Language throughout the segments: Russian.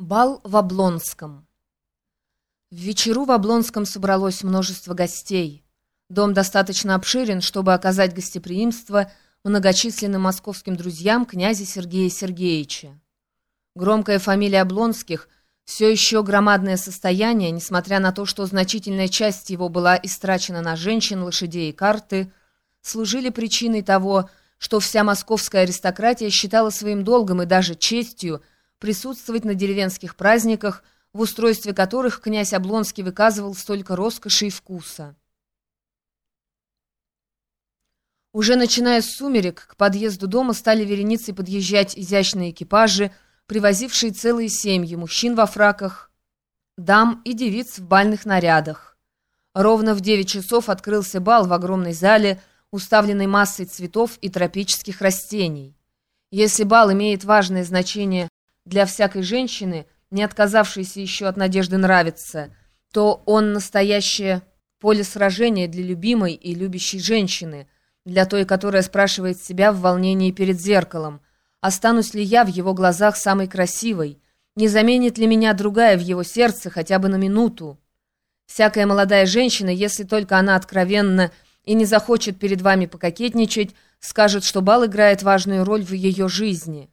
Бал в Облонском. В вечеру в Облонском собралось множество гостей. Дом достаточно обширен, чтобы оказать гостеприимство многочисленным московским друзьям князя Сергея Сергеевича. Громкая фамилия Облонских, все еще громадное состояние, несмотря на то, что значительная часть его была истрачена на женщин, лошадей и карты, служили причиной того, что вся московская аристократия считала своим долгом и даже честью – присутствовать на деревенских праздниках, в устройстве которых князь Облонский выказывал столько роскоши и вкуса. Уже начиная с сумерек, к подъезду дома стали вереницей подъезжать изящные экипажи, привозившие целые семьи, мужчин во фраках, дам и девиц в бальных нарядах. Ровно в девять часов открылся бал в огромной зале, уставленной массой цветов и тропических растений. Если бал имеет важное значение для всякой женщины, не отказавшейся еще от надежды нравиться, то он настоящее поле сражения для любимой и любящей женщины, для той, которая спрашивает себя в волнении перед зеркалом, останусь ли я в его глазах самой красивой, не заменит ли меня другая в его сердце хотя бы на минуту. Всякая молодая женщина, если только она откровенна и не захочет перед вами пококетничать, скажет, что бал играет важную роль в ее жизни.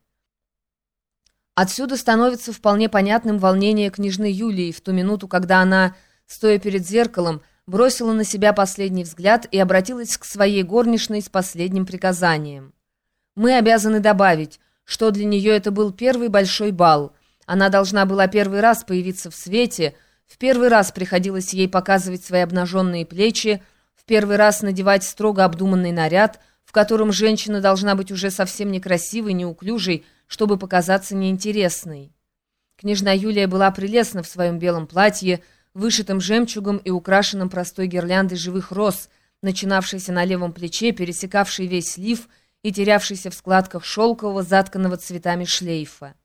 Отсюда становится вполне понятным волнение княжны Юлии в ту минуту, когда она, стоя перед зеркалом, бросила на себя последний взгляд и обратилась к своей горничной с последним приказанием. Мы обязаны добавить, что для нее это был первый большой бал. Она должна была первый раз появиться в свете, в первый раз приходилось ей показывать свои обнаженные плечи, в первый раз надевать строго обдуманный наряд, в котором женщина должна быть уже совсем некрасивой, неуклюжей, чтобы показаться неинтересной. Княжна Юлия была прелестна в своем белом платье, вышитом жемчугом и украшенном простой гирляндой живых роз, начинавшейся на левом плече, пересекавшей весь лиф и терявшейся в складках шелкового, затканного цветами шлейфа.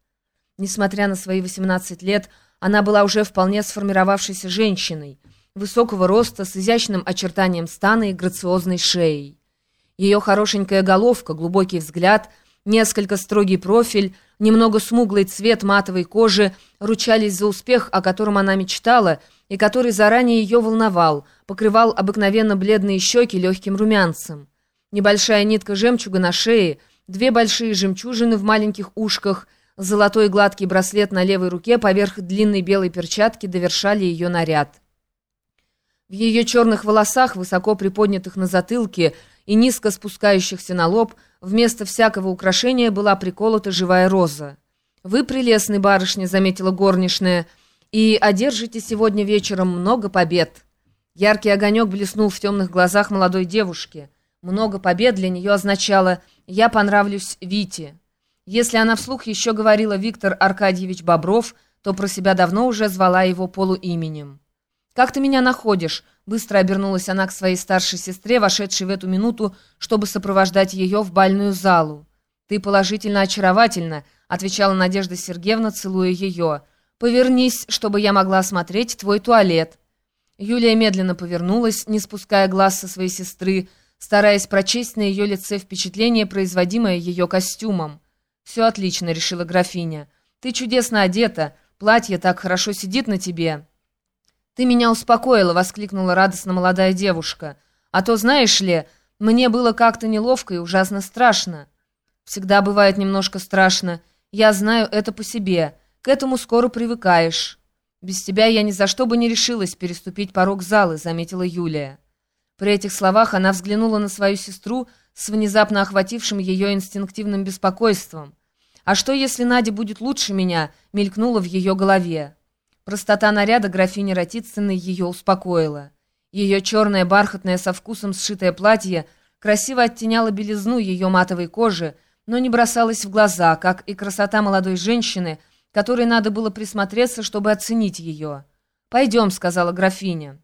Несмотря на свои 18 лет, она была уже вполне сформировавшейся женщиной, высокого роста, с изящным очертанием стана и грациозной шеей. Ее хорошенькая головка, глубокий взгляд — Несколько строгий профиль, немного смуглый цвет матовой кожи ручались за успех, о котором она мечтала, и который заранее ее волновал, покрывал обыкновенно бледные щеки легким румянцем. Небольшая нитка жемчуга на шее, две большие жемчужины в маленьких ушках, золотой гладкий браслет на левой руке поверх длинной белой перчатки довершали ее наряд. В ее черных волосах, высоко приподнятых на затылке и низко спускающихся на лоб, вместо всякого украшения была приколота живая роза. «Вы прелестны, барышня», — заметила горничная, «и одержите сегодня вечером много побед». Яркий огонек блеснул в темных глазах молодой девушки. Много побед для нее означало «я понравлюсь Вите». Если она вслух еще говорила Виктор Аркадьевич Бобров, то про себя давно уже звала его полуименем. «Как ты меня находишь?» Быстро обернулась она к своей старшей сестре, вошедшей в эту минуту, чтобы сопровождать ее в бальную залу. «Ты положительно очаровательна», — отвечала Надежда Сергеевна, целуя ее. «Повернись, чтобы я могла осмотреть твой туалет». Юлия медленно повернулась, не спуская глаз со своей сестры, стараясь прочесть на ее лице впечатление, производимое ее костюмом. «Все отлично», — решила графиня. «Ты чудесно одета, платье так хорошо сидит на тебе». «Ты меня успокоила!» — воскликнула радостно молодая девушка. «А то, знаешь ли, мне было как-то неловко и ужасно страшно». «Всегда бывает немножко страшно. Я знаю это по себе. К этому скоро привыкаешь». «Без тебя я ни за что бы не решилась переступить порог залы», — заметила Юлия. При этих словах она взглянула на свою сестру с внезапно охватившим ее инстинктивным беспокойством. «А что, если Надя будет лучше меня?» — мелькнула в ее голове. Простота наряда графини Ратицыной ее успокоила. Ее черное бархатное со вкусом сшитое платье красиво оттеняло белизну ее матовой кожи, но не бросалось в глаза, как и красота молодой женщины, которой надо было присмотреться, чтобы оценить ее. «Пойдем», — сказала графиня.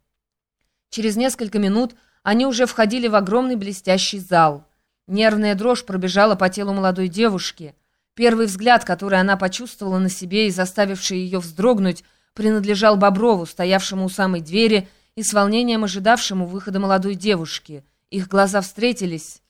Через несколько минут они уже входили в огромный блестящий зал. Нервная дрожь пробежала по телу молодой девушки. Первый взгляд, который она почувствовала на себе и заставивший ее вздрогнуть, принадлежал Боброву, стоявшему у самой двери и с волнением ожидавшему выхода молодой девушки. Их глаза встретились,